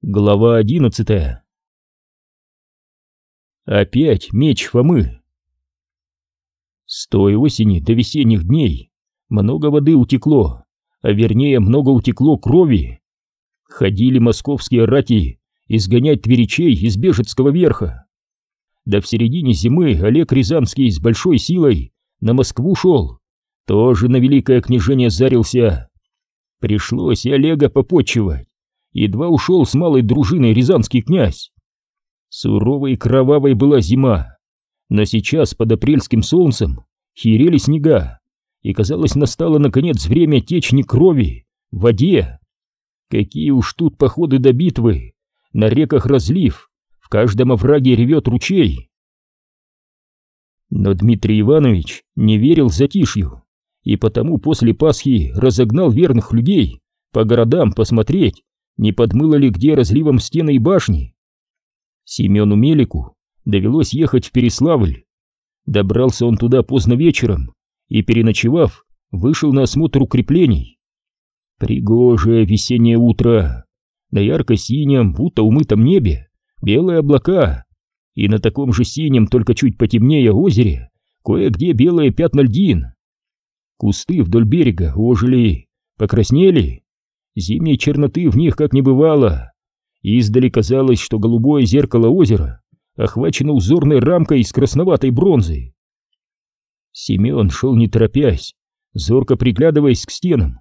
Глава одиннадцатая Опять меч Фомы. С той осени до весенних дней много воды утекло, а вернее много утекло крови. Ходили московские рати изгонять тверичей из Бежецкого верха. Да в середине зимы Олег Рязанский с большой силой на Москву шел, тоже на великое княжение зарился. Пришлось и Олега попотчевать едва ушел с малой дружиной рязанский князь. Суровой и кровавой была зима, но сейчас под апрельским солнцем херели снега, и, казалось, настало наконец время течни крови в воде. Какие уж тут походы до битвы, на реках разлив, в каждом овраге ревет ручей. Но Дмитрий Иванович не верил затишью, и потому после Пасхи разогнал верных людей по городам посмотреть, не подмыло ли где разливом стены и башни. Семену Мелику довелось ехать в Переславль. Добрался он туда поздно вечером и, переночевав, вышел на осмотр укреплений. Пригожее весеннее утро, на ярко-синем, будто умытом небе, белые облака, и на таком же синем, только чуть потемнее озере, кое-где белые пятна льдин. Кусты вдоль берега ожили, покраснели, Зимней черноты в них как не бывало. Издали казалось, что голубое зеркало озера охвачено узорной рамкой из красноватой бронзы. Семен шел не торопясь, зорко приглядываясь к стенам.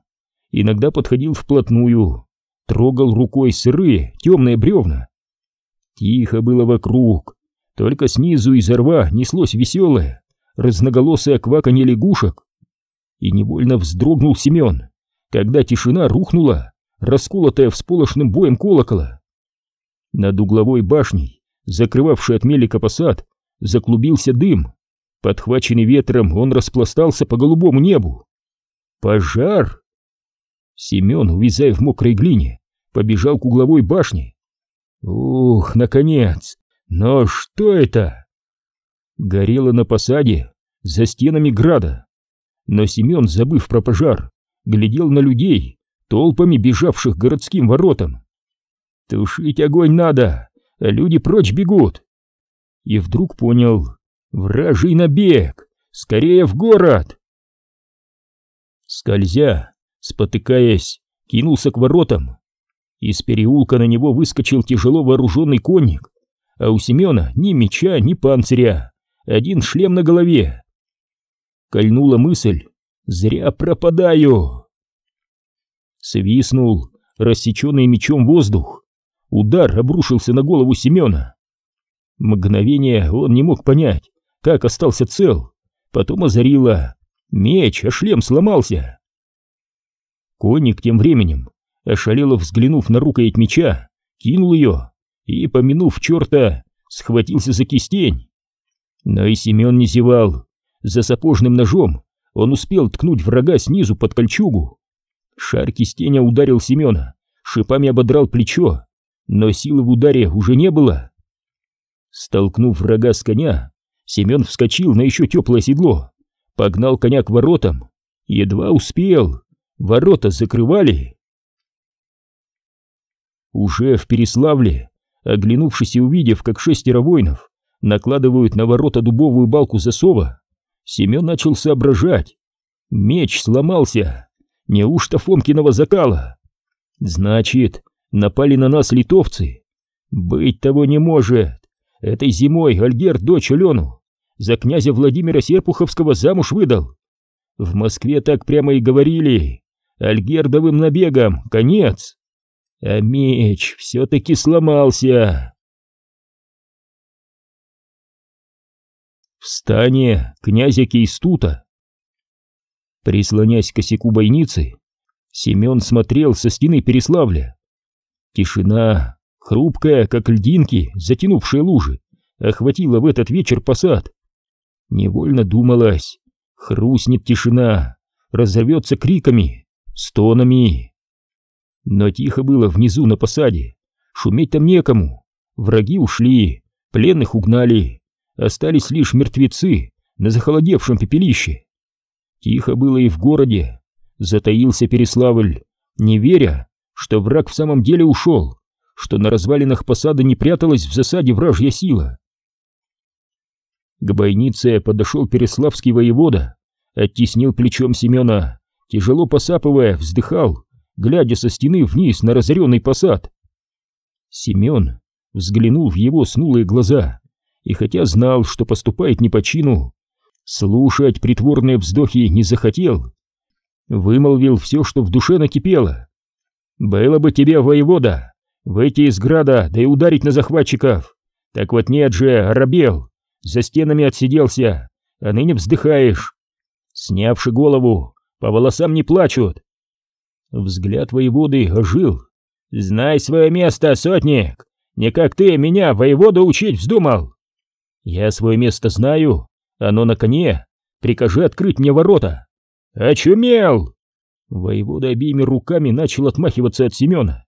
Иногда подходил вплотную, трогал рукой сырые, темные бревна. Тихо было вокруг, только снизу из рва неслось веселое, разноголосое кваканье лягушек. И невольно вздрогнул Семен, когда тишина рухнула, расколотая всполошным боем колокола. Над угловой башней, закрывавшей от мелика посад, заклубился дым. Подхваченный ветром, он распластался по голубому небу. Пожар! Семен, увязая в мокрой глине, побежал к угловой башне. Ух, наконец! Но что это? Горело на посаде, за стенами града. Но Семен, забыв про пожар, глядел на людей, толпами бежавших городским воротам. «Тушить огонь надо, а люди прочь бегут!» И вдруг понял, вражий набег, скорее в город! Скользя, спотыкаясь, кинулся к воротам. Из переулка на него выскочил тяжело вооруженный конник, а у Семена ни меча, ни панциря, один шлем на голове. Кольнула мысль, зря пропадаю. Свистнул, рассеченный мечом воздух. Удар обрушился на голову Семена. Мгновение он не мог понять, как остался цел. Потом озарило. Меч, а шлем сломался. Конник тем временем, ошалело взглянув на рукоять меча, кинул ее и, помянув черта, схватился за кистень. Но и Семен не зевал. За сапожным ножом он успел ткнуть врага снизу под кольчугу. Шар кистеня ударил Семена, шипами ободрал плечо, но силы в ударе уже не было. Столкнув врага с коня, Семен вскочил на еще теплое седло, погнал коня к воротам, едва успел, ворота закрывали. Уже в Переславле, оглянувшись и увидев, как шестеро воинов накладывают на ворота дубовую балку засова, Семен начал соображать. Меч сломался. Неужто Фомкиного закала? Значит, напали на нас литовцы. Быть того не может. Этой зимой Альгерд дочь Алену за князя Владимира Серпуховского замуж выдал. В Москве так прямо и говорили. Альгердовым набегом конец. А меч все-таки сломался. В стане князя Кейстута Прислонясь к косяку бойницы, Семен смотрел со стены Переславля. Тишина, хрупкая, как льдинки, затянувшие лужи, охватила в этот вечер посад. Невольно думалось, хрустнет тишина, разорвется криками, стонами. Но тихо было внизу на посаде, шуметь там некому, враги ушли, пленных угнали, остались лишь мертвецы на захолодевшем пепелище. Тихо было и в городе. Затаился Переславль, не веря, что враг в самом деле ушел, что на развалинах посада не пряталась в засаде вражья сила. К бойнице подошел переславский воевода, оттеснил плечом Семена, тяжело посапывая, вздыхал, глядя со стены вниз на разоренный посад. Семен взглянул в его снулые глаза, и хотя знал, что поступает не по чину, слушать притворные вздохи не захотел. Вымолвил все, что в душе накипело. «Было бы тебе, воевода, выйти из града, да и ударить на захватчиков. Так вот нет же, оробел, за стенами отсиделся, а ныне вздыхаешь. Снявши голову, по волосам не плачут». Взгляд воеводы ожил. «Знай свое место, сотник! Не как ты меня, воеводу, учить вздумал!» «Я свое место знаю, оно на коне. Прикажи открыть мне ворота!» «Очумел!» Воевода обеими руками начал отмахиваться от Семена.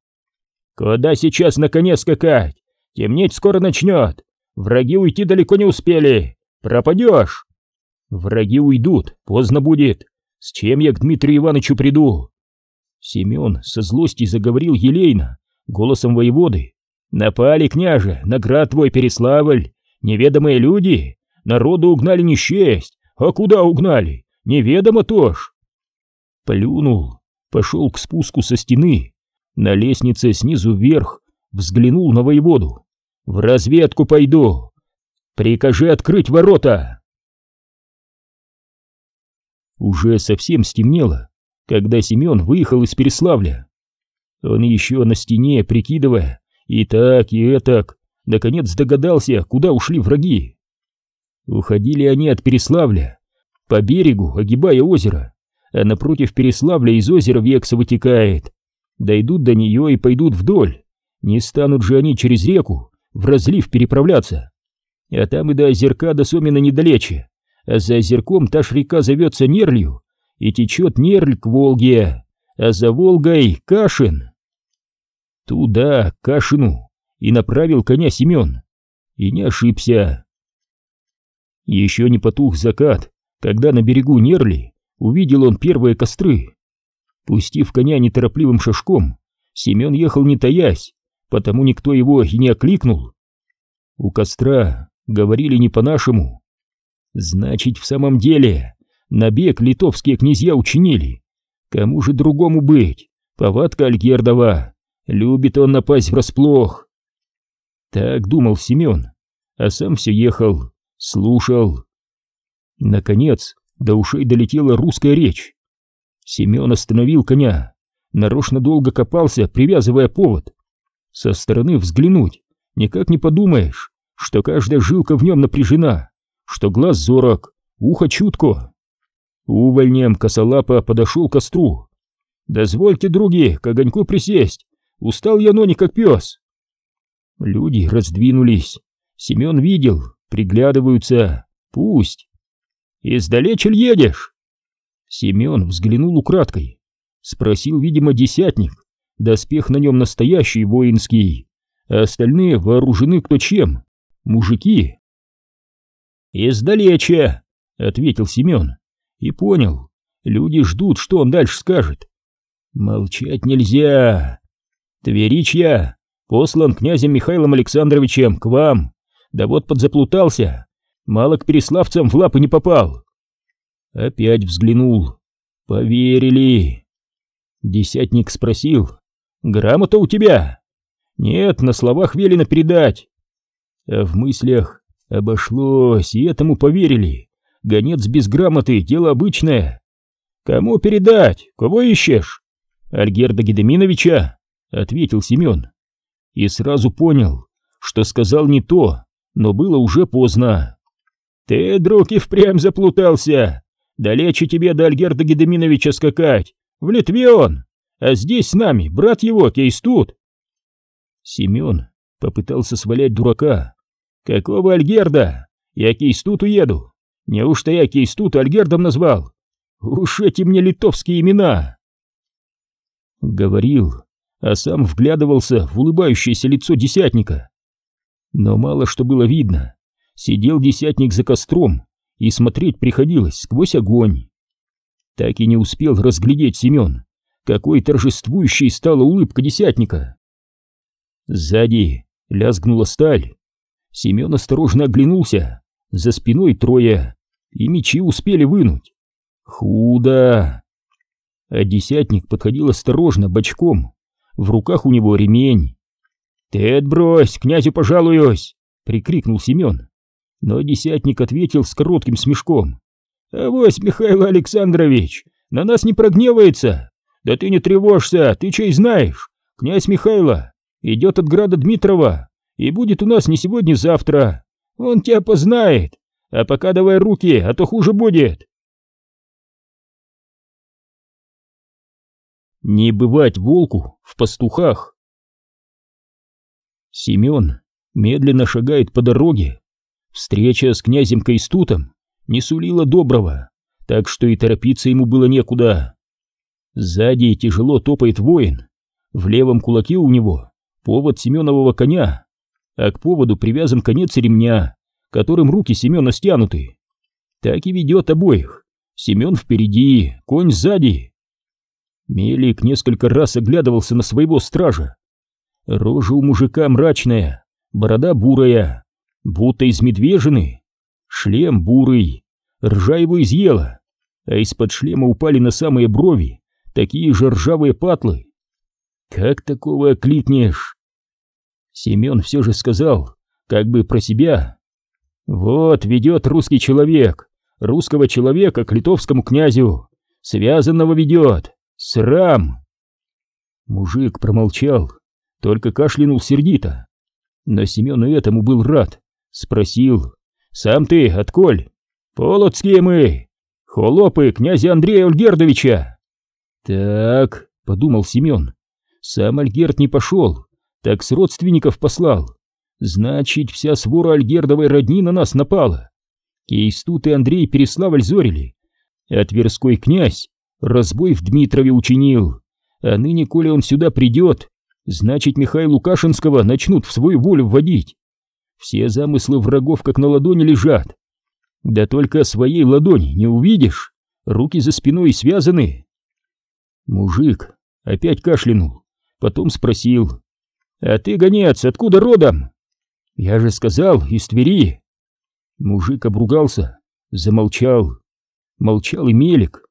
«Куда сейчас на коне скакать? Темнеть скоро начнет. Враги уйти далеко не успели. Пропадешь!» «Враги уйдут, поздно будет. С чем я к Дмитрию Ивановичу приду?» Семен со злости заговорил елейно, голосом воеводы. «Напали, княже, наград твой Переславль, неведомые люди, народу угнали не а куда угнали, неведомо тоже. Плюнул, пошел к спуску со стены, на лестнице снизу вверх, взглянул на воеводу. «В разведку пойду! Прикажи открыть ворота!» Уже совсем стемнело, когда Семен выехал из Переславля. Он еще на стене, прикидывая, и так, и этак, наконец догадался, куда ушли враги. Уходили они от Переславля, по берегу, огибая озеро, а напротив Переславля из озера Векса вытекает. Дойдут до нее и пойдут вдоль. Не станут же они через реку в разлив переправляться. А там и до озерка до Сомина недалече. А за озерком та ж река зовется Нерлью, и течет Нерль к Волге, а за Волгой Кашин. Туда, к Кашину, и направил коня Семен. И не ошибся. Еще не потух закат, когда на берегу Нерли увидел он первые костры. Пустив коня неторопливым шажком, Семен ехал не таясь, потому никто его и не окликнул. У костра говорили не по-нашему. Значит, в самом деле Набег литовские князья учинили. Кому же другому быть? Повадка Альгердова. Любит он напасть врасплох. Так думал Семен, а сам все ехал, слушал. Наконец, до ушей долетела русская речь. Семен остановил коня, нарочно долго копался, привязывая повод. Со стороны взглянуть, никак не подумаешь, что каждая жилка в нем напряжена, что глаз зорок, ухо чутко. Увольнем косолапо подошел к костру. «Дозвольте, други, к огоньку присесть. Устал я, но не как пес». Люди раздвинулись. Семен видел, приглядываются. Пусть. «Издалече едешь?» Семен взглянул украдкой. Спросил, видимо, десятник. Доспех на нем настоящий, воинский. А остальные вооружены кто чем. Мужики. «Издалече», — ответил Семен и понял, люди ждут, что он дальше скажет. Молчать нельзя. Тверич я, послан князем Михаилом Александровичем к вам, да вот подзаплутался, мало к переславцам в лапы не попал. Опять взглянул. Поверили. Десятник спросил, грамота у тебя? Нет, на словах велено передать. А в мыслях обошлось, и этому поверили. Гонец без грамоты — дело обычное. Кому передать? Кого ищешь? Альгерда Гедеминовича, — ответил Семен. И сразу понял, что сказал не то, но было уже поздно. Ты, друг, и впрямь заплутался. Далече тебе до Альгерда Гедеминовича скакать. В Литве он, а здесь с нами брат его, Кейстут. Семен попытался свалять дурака. Какого Альгерда? Я Кейстут уеду. Неужто я Кейстут Альгердом назвал? Уж эти мне литовские имена!» Говорил, а сам вглядывался в улыбающееся лицо десятника. Но мало что было видно. Сидел десятник за костром, и смотреть приходилось сквозь огонь. Так и не успел разглядеть Семен, какой торжествующей стала улыбка десятника. Сзади лязгнула сталь. Семен осторожно оглянулся. За спиной трое, и мечи успели вынуть. Худо! А десятник подходил осторожно, бочком. В руках у него ремень. «Ты отбрось, князю пожалуюсь!» — прикрикнул Семен. Но десятник ответил с коротким смешком. «Авось, Михаил Александрович, на нас не прогневается! Да ты не тревожься, ты чей знаешь? Князь Михайло идет от града Дмитрова и будет у нас не сегодня-завтра. Он тебя познает, а пока давай руки, а то хуже будет!» Не бывать волку в пастухах. Семен медленно шагает по дороге. Встреча с князем Кайстутом не сулила доброго, так что и торопиться ему было некуда. Сзади тяжело топает воин. В левом кулаке у него повод Семенового коня, а к поводу привязан конец ремня, которым руки Семена стянуты. Так и ведет обоих. Семен впереди, конь сзади. Мелик несколько раз оглядывался на своего стража. Рожа у мужика мрачная, борода бурая, будто из медвежины, шлем бурый, ржа его изъела, а из-под шлема упали на самые брови такие же ржавые патлы. Как такого окликнешь? Семен все же сказал, как бы про себя. Вот ведет русский человек, русского человека к литовскому князю, связанного ведет. Срам!» Мужик промолчал, только кашлянул сердито. Но Семен и этому был рад. Спросил, «Сам ты, отколь?» «Полоцкие мы! Холопы князя Андрея Ольгердовича!» «Так», — подумал Семен, — «сам Альгерд не пошел, так с родственников послал. Значит, вся свора Альгердовой родни на нас напала. Кейстут и Андрей Переславль зорили, а Тверской князь разбой в Дмитрове учинил, а ныне, коли он сюда придет, значит, Михаила Лукашинского начнут в свою волю вводить. Все замыслы врагов как на ладони лежат. Да только своей ладони не увидишь, руки за спиной связаны. Мужик опять кашлянул, потом спросил, «А ты, гонец, откуда родом?» «Я же сказал, из Твери». Мужик обругался, замолчал. Молчал и Мелик.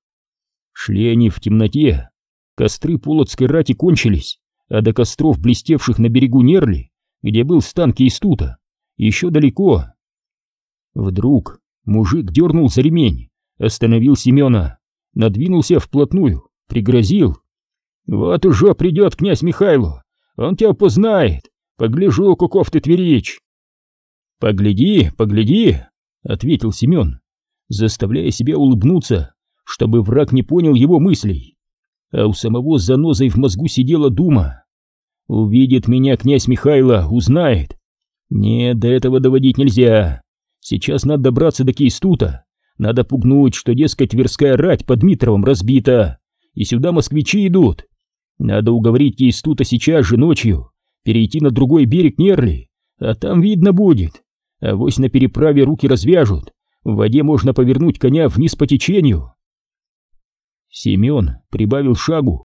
Шли они в темноте. Костры Полоцкой рати кончились, а до костров, блестевших на берегу Нерли, где был стан Кейстута, еще далеко. Вдруг мужик дернул за ремень, остановил Семена, надвинулся вплотную, пригрозил. «Вот уже придет князь Михайло, он тебя познает, погляжу, каков ты тверич!» «Погляди, погляди!» — ответил Семен, заставляя себя улыбнуться чтобы враг не понял его мыслей. А у самого с занозой в мозгу сидела дума. Увидит меня князь Михайло, узнает. Нет, до этого доводить нельзя. Сейчас надо добраться до Кейстута. Надо пугнуть, что, дескать, Тверская рать под Дмитровым разбита, и сюда москвичи идут. Надо уговорить Кейстута сейчас же ночью перейти на другой берег Нерли, а там видно будет. А вось на переправе руки развяжут, в воде можно повернуть коня вниз по течению, Семен прибавил шагу,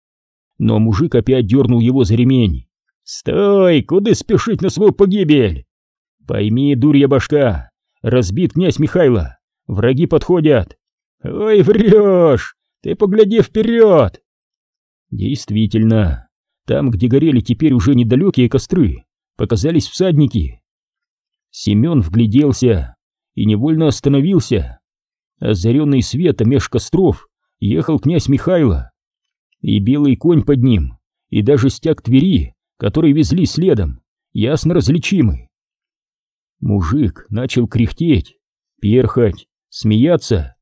но мужик опять дернул его за ремень. «Стой! Куда спешить на свою погибель? Пойми, дурья башка, разбит князь Михайло, враги подходят. Ой, врешь! Ты погляди вперед!» Действительно, там, где горели теперь уже недалекие костры, показались всадники. Семен вгляделся и невольно остановился. Озаренный светом меж костров ехал князь Михайло. И белый конь под ним, и даже стяг Твери, который везли следом, ясно различимы. Мужик начал кряхтеть, перхать, смеяться.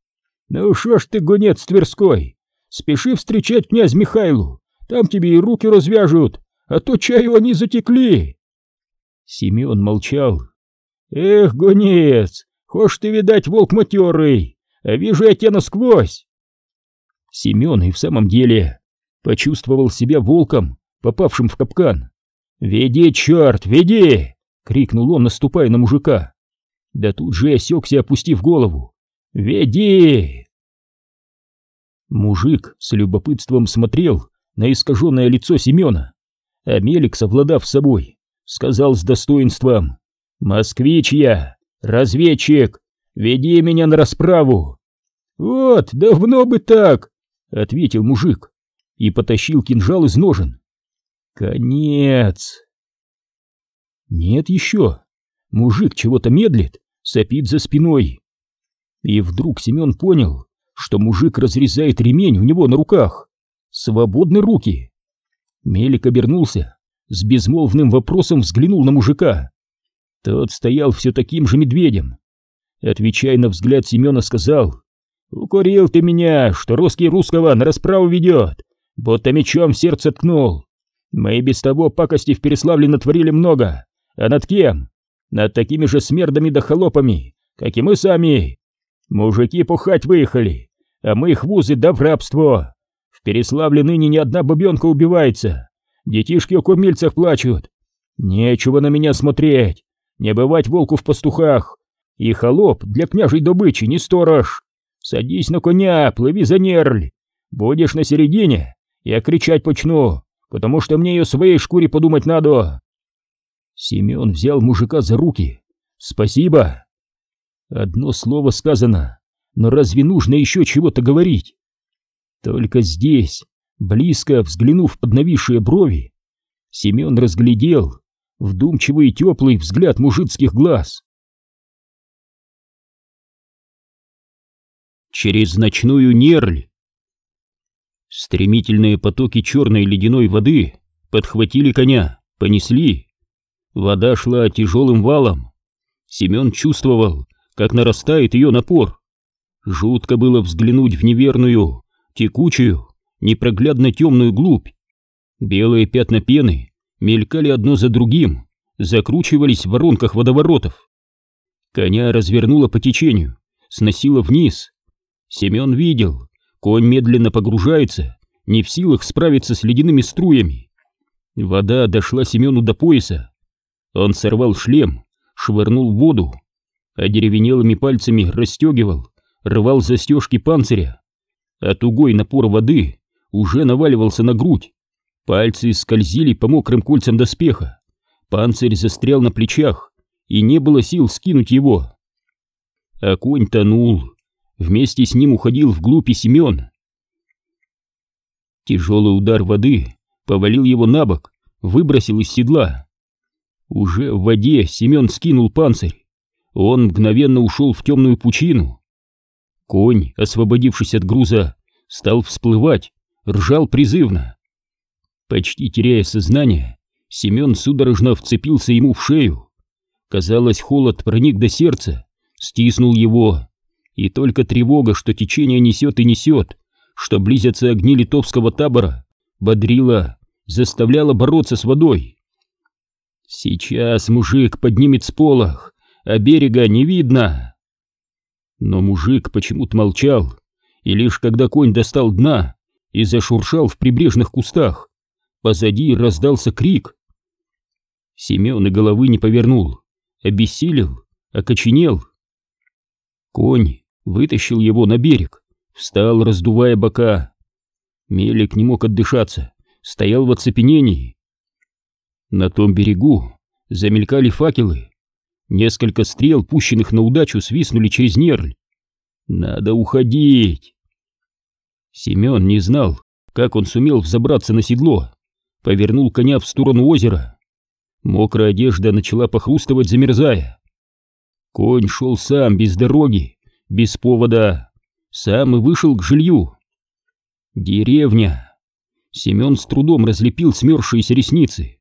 «Ну шо ж ты, гонец Тверской, спеши встречать князь Михайлу, там тебе и руки развяжут, а то чаю они затекли!» Семен молчал. «Эх, гонец, хошь ты, видать, волк матерый, а вижу я тебя насквозь!» Семен и в самом деле почувствовал себя волком, попавшим в капкан. «Веди, черт, веди!» — крикнул он, наступая на мужика. Да тут же осекся, опустив голову. «Веди!» Мужик с любопытством смотрел на искаженное лицо Семена, а Мелик, совладав собой, сказал с достоинством. «Москвич я, разведчик, веди меня на расправу!» «Вот, давно бы так!» — ответил мужик и потащил кинжал из ножен. «Конец!» «Нет еще!» Мужик чего-то медлит, сопит за спиной. И вдруг Семен понял, что мужик разрезает ремень у него на руках. Свободны руки. Мелик обернулся, с безмолвным вопросом взглянул на мужика. Тот стоял все таким же медведем. Отвечая на взгляд Семена, сказал, «Укурил ты меня, что русский русского на расправу ведет, будто мечом в сердце ткнул. Мы и без того пакости в Переславле натворили много, а над кем? Над такими же смердами да холопами, как и мы сами. Мужики пухать выехали, а мы их вузы да в рабство. В Переславле ныне ни одна бабенка убивается. Детишки о кормильцах плачут. Нечего на меня смотреть. Не бывать волку в пастухах. И холоп для княжей добычи не сторож. Садись на коня, плыви за нерль. Будешь на середине, я кричать почну, потому что мне ее своей шкуре подумать надо. Семен взял мужика за руки. Спасибо. Одно слово сказано, но разве нужно еще чего-то говорить? Только здесь, близко взглянув под нависшие брови, Семен разглядел вдумчивый и теплый взгляд мужицких глаз. Через ночную нерль Стремительные потоки черной ледяной воды подхватили коня, понесли. Вода шла тяжелым валом. Семен чувствовал, как нарастает ее напор. Жутко было взглянуть в неверную, текучую, непроглядно темную глубь. Белые пятна пены мелькали одно за другим, закручивались в воронках водоворотов. Коня развернуло по течению, сносило вниз. Семен видел, конь медленно погружается, не в силах справиться с ледяными струями. Вода дошла Семену до пояса. Он сорвал шлем, швырнул в воду, а деревенелыми пальцами расстегивал, рвал застежки панциря. А тугой напор воды уже наваливался на грудь. Пальцы скользили по мокрым кольцам доспеха. Панцирь застрял на плечах, и не было сил скинуть его. А конь тонул. Вместе с ним уходил вглубь и Семен. Тяжелый удар воды повалил его на бок, выбросил из седла. Уже в воде Семен скинул панцирь. Он мгновенно ушел в темную пучину. Конь, освободившись от груза, стал всплывать, ржал призывно. Почти теряя сознание, Семен судорожно вцепился ему в шею. Казалось, холод проник до сердца, стиснул его, и только тревога, что течение несет и несет, что близятся огни литовского табора, бодрила, заставляла бороться с водой. Сейчас мужик поднимет сполох, а берега не видно. Но мужик почему-то молчал, и лишь когда конь достал дна и зашуршал в прибрежных кустах, позади раздался крик. Семен и головы не повернул, обессилел, окоченел. Конь вытащил его на берег, встал, раздувая бока. Мелик не мог отдышаться, стоял в оцепенении. На том берегу замелькали факелы. Несколько стрел, пущенных на удачу, свистнули через нерль. Надо уходить. Семен не знал, как он сумел взобраться на седло. Повернул коня в сторону озера. Мокрая одежда начала похрустывать, замерзая. Конь шел сам, без дороги, без повода. Сам и вышел к жилью. Деревня. Семен с трудом разлепил смерзшиеся ресницы.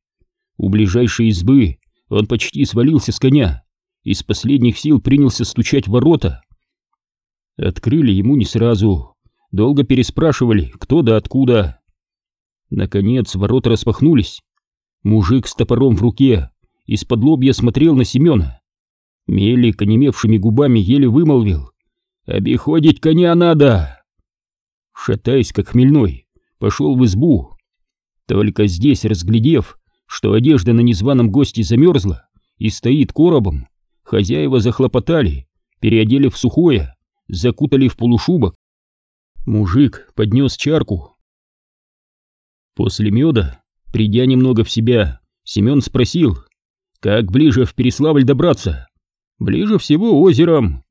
У ближайшей избы он почти свалился с коня, из последних сил принялся стучать в ворота. Открыли ему не сразу, долго переспрашивали, кто да откуда. Наконец ворота распахнулись. Мужик с топором в руке из-под лобья смотрел на Семена. Мелик, онемевшими губами, еле вымолвил. «Обиходить коня надо!» Шатаясь, как хмельной, пошел в избу. Только здесь, разглядев, что одежда на незваном госте замерзла и стоит коробом, хозяева захлопотали, переодели в сухое, закутали в полушубок. Мужик поднес чарку. После меда, придя немного в себя, Семен спросил, Как ближе в Переславль добраться? Ближе всего озером.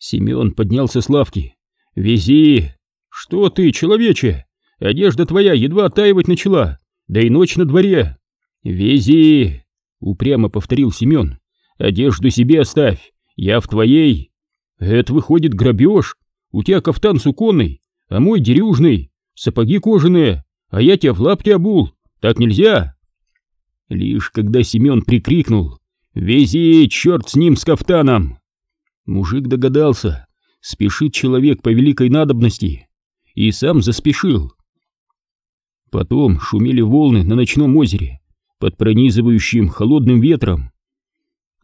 Семен поднялся с лавки. Вези. Что ты, человече? Одежда твоя едва оттаивать начала, да и ночь на дворе. Вези. Упрямо повторил Семен. Одежду себе оставь, я в твоей. Это выходит грабеж. У тебя кафтан суконный, а мой дерюжный, сапоги кожаные, а я тебя в лапте обул. Так нельзя. Лишь когда Семен прикрикнул «Вези, черт с ним, с кафтаном!» Мужик догадался, спешит человек по великой надобности, и сам заспешил. Потом шумели волны на ночном озере, под пронизывающим холодным ветром.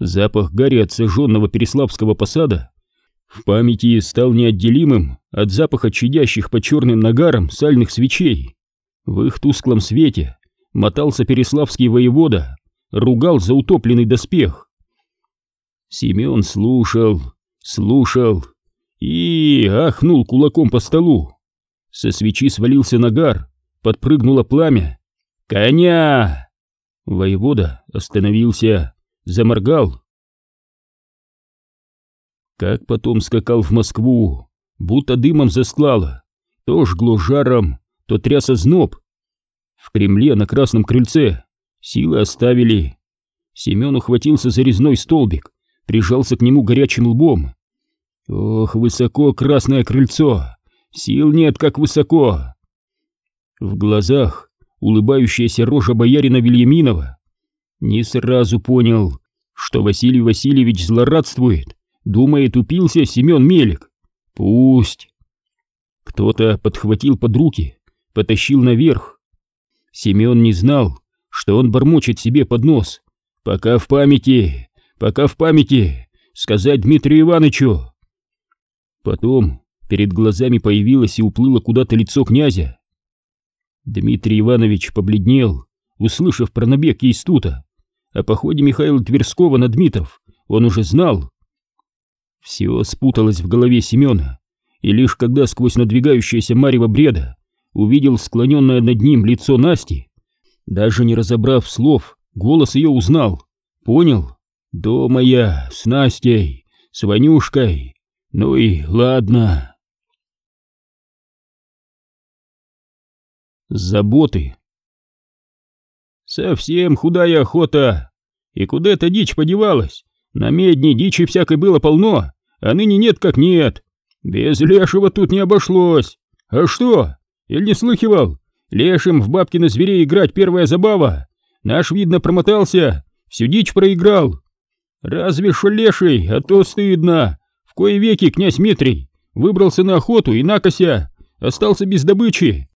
Запах гари от сожженного Переславского посада в памяти стал неотделимым от запаха чадящих по черным нагарам сальных свечей. В их тусклом свете мотался переславский воевода, ругал за утопленный доспех. Семен слушал, слушал и ахнул кулаком по столу. Со свечи свалился нагар, подпрыгнуло пламя. «Коня!» Воевода остановился, заморгал. Как потом скакал в Москву, будто дымом застлало, то жгло жаром, то тряс зноб, в Кремле на Красном крыльце силы оставили. Семен ухватился за резной столбик, прижался к нему горячим лбом. Ох, высоко Красное крыльцо! Сил нет, как высоко! В глазах улыбающаяся рожа боярина Вильяминова. Не сразу понял, что Василий Васильевич злорадствует, думает, упился Семен Мелик. Пусть. Кто-то подхватил под руки, потащил наверх. Семен не знал, что он бормочет себе под нос. «Пока в памяти, пока в памяти, сказать Дмитрию Ивановичу!» Потом перед глазами появилось и уплыло куда-то лицо князя. Дмитрий Иванович побледнел, услышав про набег Кейстута. О походе Михаила Тверского на Дмитров он уже знал. Все спуталось в голове Семена, и лишь когда сквозь надвигающееся марево бреда увидел склоненное над ним лицо Насти. Даже не разобрав слов, голос ее узнал. Понял? Дома я, с Настей, с Ванюшкой. Ну и ладно. Заботы. Совсем худая охота. И куда эта дичь подевалась? На медне дичи всякой было полно, а ныне нет как нет. Без лешего тут не обошлось. А что? Или не слыхивал? Лешим в бабкина зверей играть первая забава. Наш, видно, промотался, всю дичь проиграл. Разве что леший, а то стыдно. В кои веки князь Митрий выбрался на охоту и накося, остался без добычи.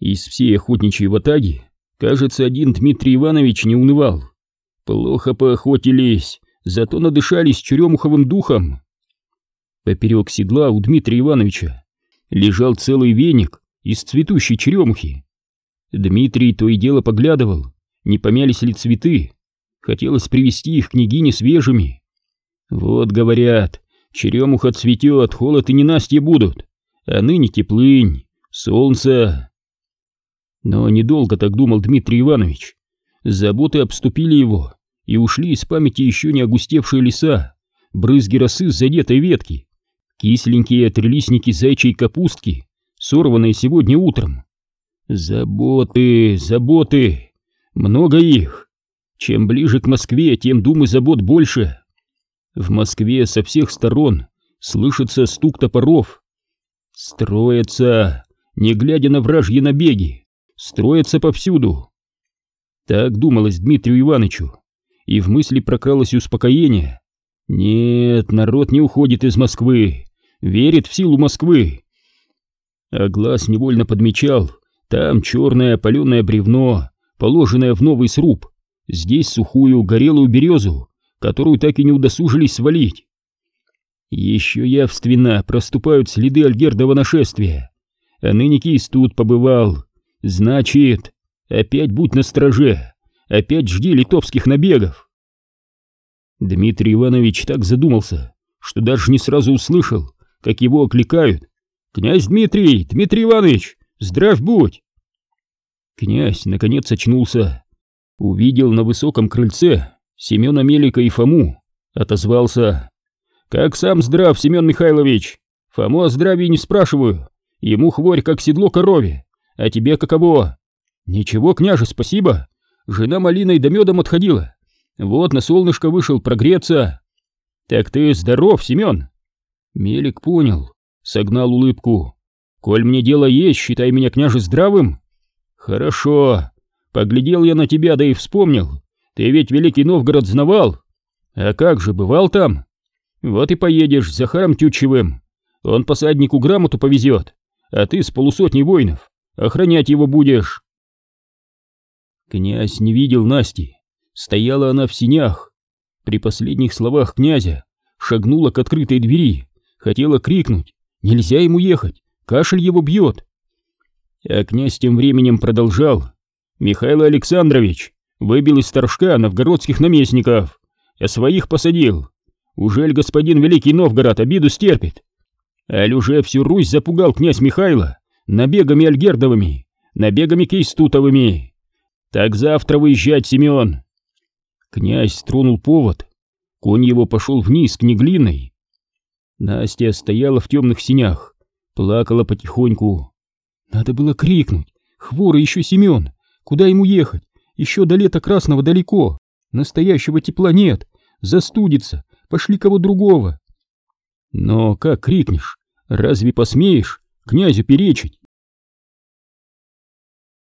Из всей охотничьей ватаги, кажется, один Дмитрий Иванович не унывал. Плохо поохотились, зато надышались черемуховым духом. Поперек седла у Дмитрия Ивановича лежал целый веник из цветущей черемухи. Дмитрий то и дело поглядывал, не помялись ли цветы. Хотелось привести их княгине свежими. Вот, говорят, черемуха цветет, холод и ненастье будут, а ныне теплынь, солнце. Но недолго так думал Дмитрий Иванович. Заботы обступили его, и ушли из памяти еще не огустевшие леса, брызги росы с задетой ветки, кисленькие трелисники зайчьей капустки, сорванные сегодня утром. Заботы, заботы, много их. Чем ближе к Москве, тем дум и забот больше. В Москве со всех сторон слышится стук топоров. Строятся, не глядя на вражьи набеги, строятся повсюду. Так думалось Дмитрию Ивановичу, и в мысли прокралось успокоение. Нет, народ не уходит из Москвы, верит в силу Москвы. А глаз невольно подмечал, там черное паленое бревно, положенное в новый сруб, здесь сухую горелую березу, которую так и не удосужились свалить. Еще явственно проступают следы Альгердова нашествия, а ныне Кис тут побывал. Значит, опять будь на страже, опять жди литовских набегов. Дмитрий Иванович так задумался, что даже не сразу услышал, как его окликают. «Князь Дмитрий! Дмитрий Иванович! Здрав будь!» Князь наконец очнулся. Увидел на высоком крыльце Семена Мелика и Фому, отозвался. «Как сам здрав, Семен Михайлович? Фому о здравии не спрашиваю, ему хворь, как седло корове, а тебе каково?» «Ничего, княже, спасибо, жена малиной да медом отходила, вот на солнышко вышел прогреться». «Так ты здоров, Семен?» Мелик понял, согнал улыбку. «Коль мне дело есть, считай меня, княже, здравым?» «Хорошо. Поглядел я на тебя, да и вспомнил. Ты ведь Великий Новгород знавал. А как же, бывал там? Вот и поедешь с Захаром Тютчевым. Он посаднику грамоту повезет, а ты с полусотней воинов. Охранять его будешь». Князь не видел Насти. Стояла она в синях. При последних словах князя шагнула к открытой двери, хотела крикнуть «Нельзя ему ехать! Кашель его бьет!» А князь тем временем продолжал «Михаил Александрович выбил из торжка новгородских наместников, а своих посадил. Ужель господин Великий Новгород обиду стерпит? Аль уже всю Русь запугал князь Михайло набегами альгердовыми, набегами кейстутовыми. Так завтра выезжать, Семен!» Князь тронул повод, конь его пошел вниз к Неглиной. Настя стояла в темных синях, плакала потихоньку. Надо было крикнуть. Хворый еще Семен. Куда ему ехать? Еще до лета красного далеко. Настоящего тепла нет. Застудится. Пошли кого другого. Но как крикнешь? Разве посмеешь князю перечить?